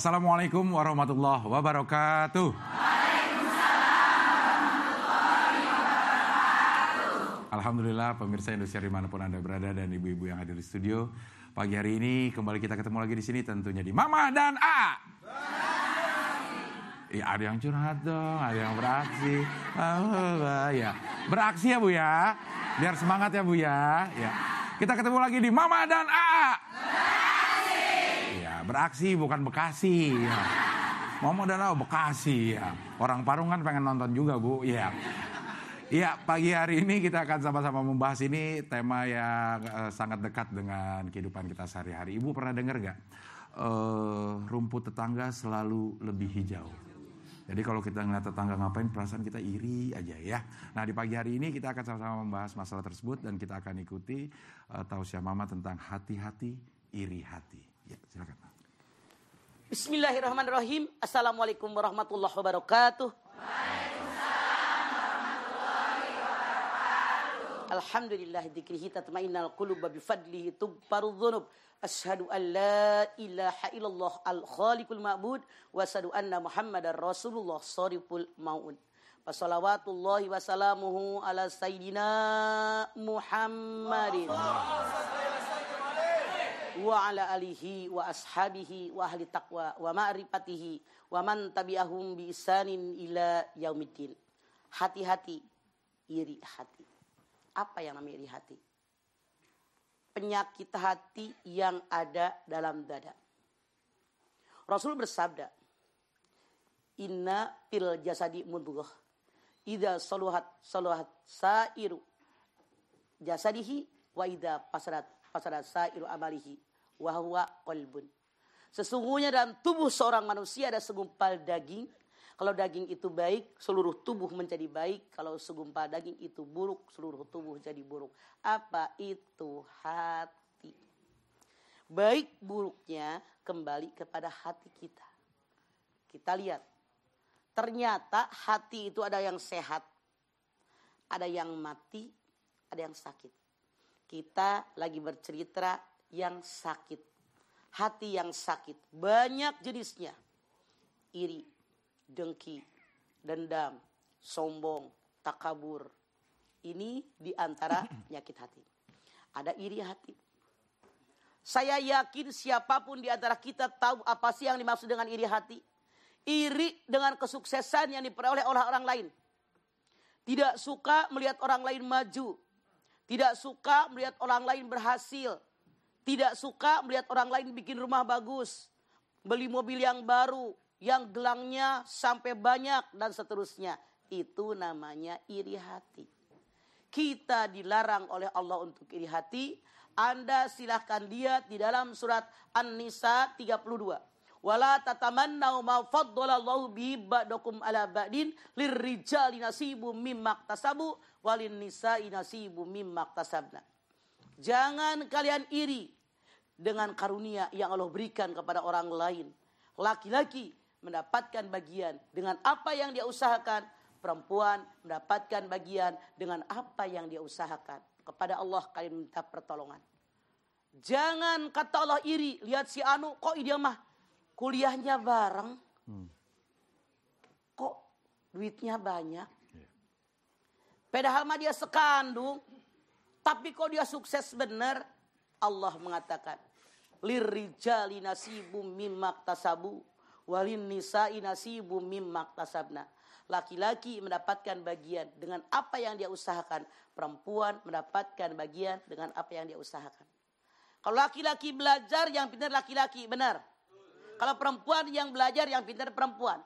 Assalamualaikum warahmatullahi wabarakatuh. Alhamdulillah pemirsa Indonesia di mana pun Anda berada dan ibu-ibu yang hadir di studio. Pagi hari ini kembali kita ketemu lagi di sini tentunya di Mama dan A. Ya, ada yang curhat dong, ada yang beraksi. Ya. Beraksi ya Bu ya. Biar semangat ya Bu ya. Ya. Kita ketemu lagi di Mama dan A. Beraksi bukan Bekasi ya. Mama dan A Bekasi ya. Orang Parung kan pengen nonton juga Bu. Ya. Iya, pagi hari ini kita akan sama-sama membahas ini tema yang uh, sangat dekat dengan kehidupan kita sehari-hari. Ibu pernah dengar gak? Uh, rumput tetangga selalu lebih hijau. Jadi kalau kita ngeliat tetangga ngapain, perasaan kita iri aja ya. Nah di pagi hari ini kita akan sama-sama membahas masalah tersebut dan kita akan ikuti uh, tausiah mama tentang hati-hati, iri hati. Ya, silakan. Bismillahirrahmanirrahim. Assalamualaikum warahmatullahi wabarakatuh. Alhamdulillah dzikrihi tatmainnal qulub bi fadlihi tubbaru dzunub. Asyhadu an la ilaha illallah al khaliqul ma'bud wa asyhadu anna Muhammadar Rasulullah shariful maun. Wassalawatullahi wassalamuhu ala sayyidina Muhammadin. Wa ala alihi wa ashabihi wa ahli taqwa wa ma'rifatihi wa man tabi'ahum bi isanin ila yaumiddin. Hati-hati iri hati. Apa yang namanya iri hati? Penyakit hati yang ada dalam dada. Rasul bersabda, Inna fil jasadi mudghah. Idza saluhat saluhat sairu jasadihi wa idza pasarat pasarat sairu amalihi wa huwa qalbun. Sesungguhnya dalam tubuh seorang manusia ada segumpal daging kalau daging itu baik, seluruh tubuh menjadi baik. Kalau segumpal daging itu buruk, seluruh tubuh jadi buruk. Apa itu hati? Baik buruknya kembali kepada hati kita. Kita lihat. Ternyata hati itu ada yang sehat. Ada yang mati, ada yang sakit. Kita lagi bercerita yang sakit. Hati yang sakit. Banyak jenisnya. Iri, dengki, dendam, sombong, takabur. Ini di antara penyakit hati. Ada iri hati. Saya yakin siapa pun di antara kita tahu apa sih yang dimaksud dengan iri hati. Iri dengan kesuksesan yang diperoleh oleh orang lain. Tidak suka melihat orang lain maju. Tidak suka melihat orang lain berhasil. Tidak suka melihat orang lain bikin rumah bagus. Beli mobil yang baru yang gelangnya sampai banyak dan seterusnya. Itu namanya iri hati. Kita dilarang oleh Allah untuk iri hati. Anda silahkan lihat di dalam surat An-Nisa 32. Wala tatamannau ma faddalallahu bihi ba'dakum ala ba'din lirrijali nasibum mimma tasabu walin nisa'i nasibum mimma tasabna. Jangan kalian iri dengan karunia yang Allah berikan kepada orang lain. Laki-laki mendapatkan bagian dengan apa yang dia usahakan. Perempuan mendapatkan bagian dengan apa yang dia usahakan. Kepada Allah kalian minta pertolongan. Jangan kata Allah iri. Lihat si Anu kok dia mah kuliahnya bareng. Hmm. Kok duitnya banyak. Iya. Padahal mah dia sekandung. Tapi kok dia sukses benar. Allah mengatakan. Lirijali nasibum mimmak tasabu walin nisa'i nasibum mimma tasabna. Laki-laki mendapatkan bagian dengan apa yang dia usahakan. Perempuan mendapatkan bagian dengan apa yang dia usahakan. Kalau laki-laki belajar yang pintar laki-laki, benar. Kalau perempuan yang belajar yang pintar perempuan.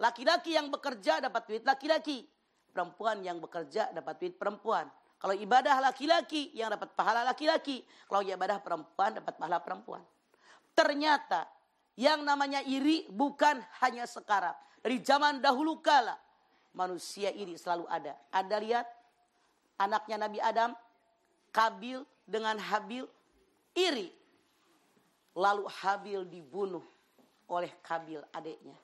Laki-laki yang bekerja dapat duit laki-laki. Perempuan yang bekerja dapat duit perempuan. Kalau ibadah laki-laki yang dapat pahala laki-laki. Kalau ibadah perempuan dapat pahala perempuan. Ternyata yang namanya iri bukan hanya sekarang. Dari zaman dahulu kala. Manusia iri selalu ada. Anda lihat anaknya Nabi Adam. Kabil dengan Habil iri. Lalu Habil dibunuh oleh Kabil adiknya.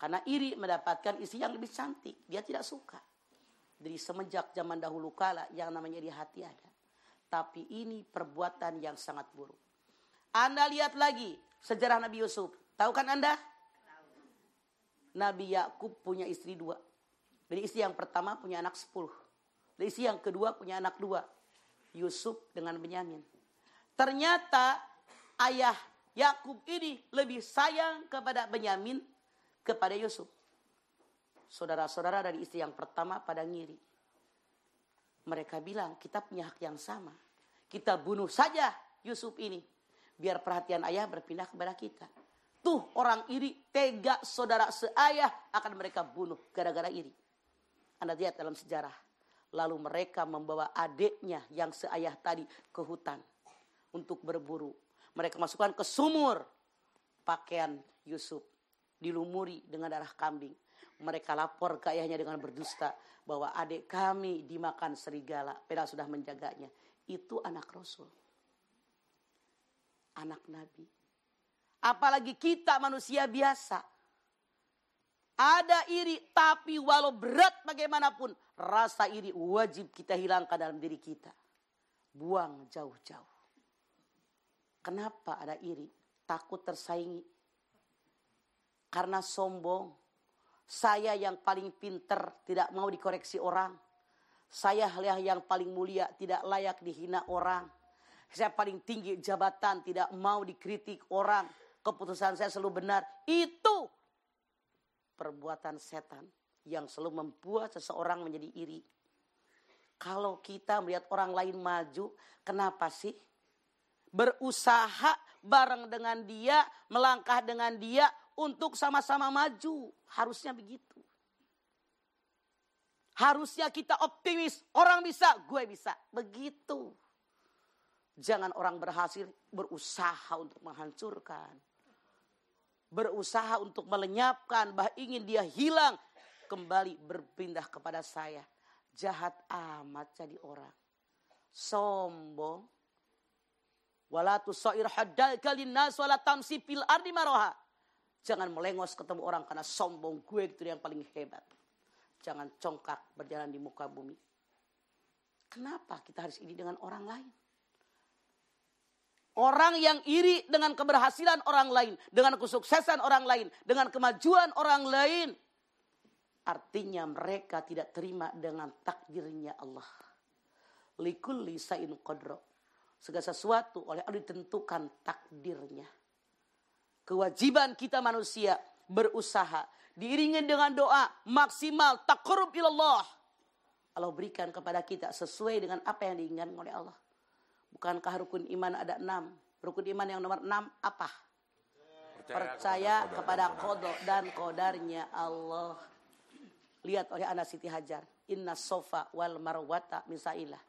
Karena iri mendapatkan isi yang lebih cantik. Dia tidak suka. Dari semenjak zaman dahulu kala yang namanya iri hati ada. Tapi ini perbuatan yang sangat buruk. Anda lihat lagi sejarah Nabi Yusuf. Tahu kan Anda? Nabi Yakub punya istri dua. Dari istri yang pertama punya anak sepuluh. Dari istri yang kedua punya anak dua. Yusuf dengan Benyamin. Ternyata ayah Yakub ini lebih sayang kepada Benyamin kepada Yusuf. Saudara-saudara dari istri yang pertama pada ngiri. Mereka bilang kita punya hak yang sama. Kita bunuh saja Yusuf ini. Biar perhatian ayah berpindah kepada kita. Tuh orang iri, tega saudara seayah akan mereka bunuh gara-gara iri. Anda lihat dalam sejarah. Lalu mereka membawa adiknya yang seayah tadi ke hutan untuk berburu. Mereka masukkan ke sumur pakaian Yusuf dilumuri dengan darah kambing. Mereka lapor ke ayahnya dengan berdusta bahwa adik kami dimakan serigala. Padahal sudah menjaganya. Itu anak Rasul. Anak Nabi Apalagi kita manusia biasa. Ada iri, tapi walau berat bagaimanapun, rasa iri wajib kita hilangkan dalam diri kita. Buang jauh-jauh. Kenapa ada iri? Takut tersaingi. Karena sombong. Saya yang paling pinter tidak mau dikoreksi orang. Saya yang paling mulia tidak layak dihina orang. Saya paling tinggi jabatan tidak mau dikritik orang keputusan saya selalu benar. Itu perbuatan setan yang selalu membuat seseorang menjadi iri. Kalau kita melihat orang lain maju, kenapa sih? Berusaha bareng dengan dia, melangkah dengan dia untuk sama-sama maju. Harusnya begitu. Harusnya kita optimis, orang bisa, gue bisa. Begitu. Jangan orang berhasil berusaha untuk menghancurkan berusaha untuk melenyapkan, bah ingin dia hilang, kembali berpindah kepada saya. Jahat amat jadi orang. Sombong. Wala tusair haddal nas wala tamsi fil ardi maroha. Jangan melengos ketemu orang karena sombong gue itu yang paling hebat. Jangan congkak berjalan di muka bumi. Kenapa kita harus ini dengan orang lain? Orang yang iri dengan keberhasilan orang lain, dengan kesuksesan orang lain, dengan kemajuan orang lain. Artinya mereka tidak terima dengan takdirnya Allah. Likulli sa'in qadra. Segala sesuatu oleh Allah ditentukan takdirnya. Kewajiban kita manusia berusaha. Diiringi dengan doa maksimal takrub ilallah. Allah berikan kepada kita sesuai dengan apa yang diinginkan oleh Allah. Bukankah rukun iman ada enam? Rukun iman yang nomor enam apa? Percaya, Percaya kepada kodok dan kodarnya Allah. Lihat oleh anak Siti Hajar. Inna sofa wal marwata misailah.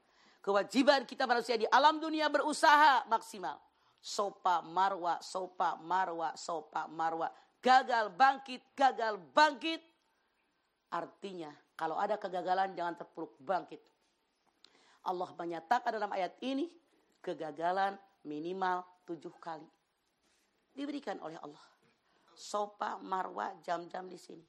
Kewajiban kita manusia di alam dunia berusaha maksimal. Sopa marwa, sopa marwa, sopa marwa. Gagal bangkit, gagal bangkit. Artinya kalau ada kegagalan jangan terpuruk bangkit. Allah menyatakan dalam ayat ini kegagalan minimal tujuh kali. Diberikan oleh Allah. Sopa, marwa, jam-jam di sini.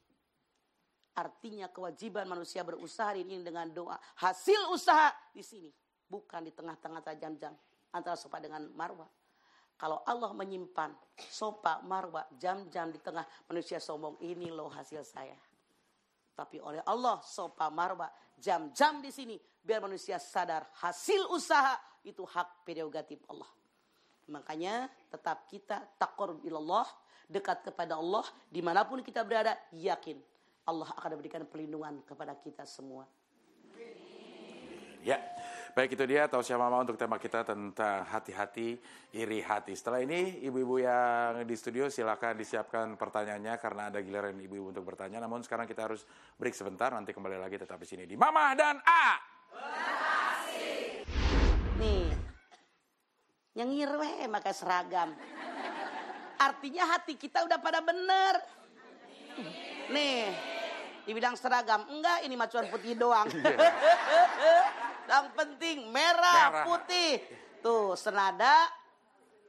Artinya kewajiban manusia berusaha ini dengan doa. Hasil usaha di sini. Bukan di tengah-tengah jam-jam. Antara sopa dengan marwa. Kalau Allah menyimpan sopa, marwa, jam-jam di tengah manusia sombong. Ini loh hasil saya. Tapi oleh Allah sopa, marwa, jam-jam di sini. Biar manusia sadar hasil usaha itu hak prerogatif Allah. Makanya tetap kita takor ilallah, dekat kepada Allah, di mana pun kita berada, yakin Allah akan memberikan perlindungan kepada kita semua. Ya, baik itu dia tausiah mama untuk tema kita tentang hati-hati, iri hati. Setelah ini ibu-ibu yang di studio silakan disiapkan pertanyaannya karena ada giliran ibu-ibu untuk bertanya. Namun sekarang kita harus break sebentar, nanti kembali lagi tetap di sini di Mama dan A. Yang ngirwe maka seragam. Artinya hati kita udah pada bener. Nih, dibilang seragam. Enggak, ini macuan putih doang. Yang penting merah, merah, putih. Tuh, senada.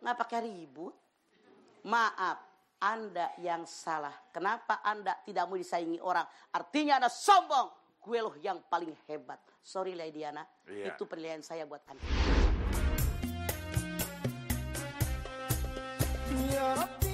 Nggak pakai ribut. Maaf, Anda yang salah. Kenapa Anda tidak mau disaingi orang? Artinya Anda sombong. Gue loh yang paling hebat. Sorry Diana, yeah. itu penilaian saya buat Anda. Yeah.